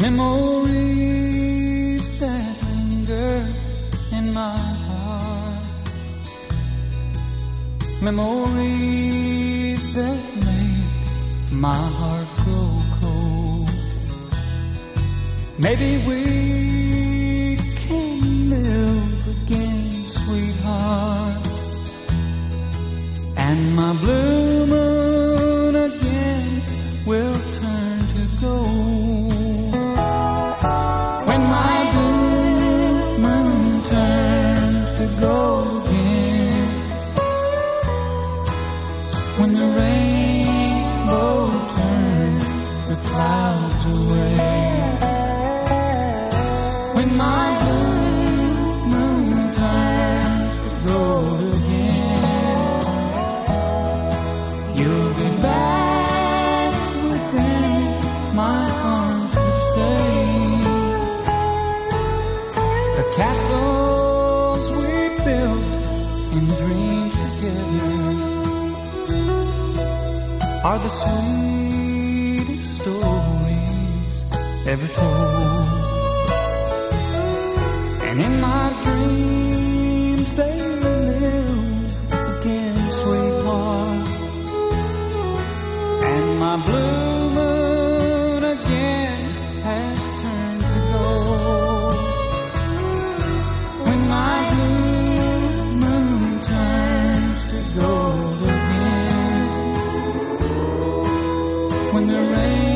Memories that linger in my heart. Memories that make my heart grow cold. Maybe we When the rainbow turns the clouds away. Castles we built in dreams together are the sweetest stories ever told. And in my dreams, when the rain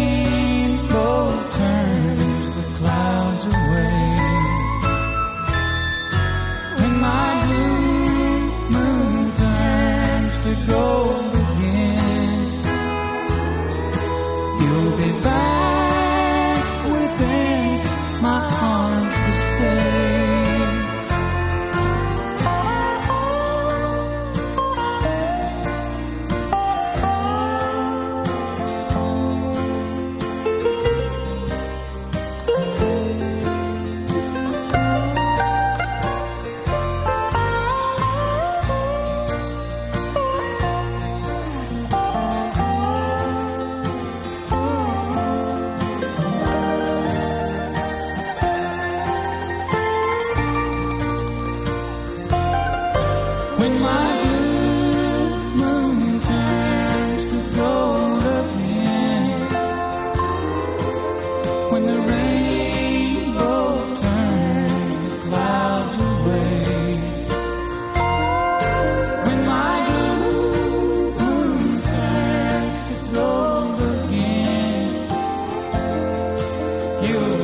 you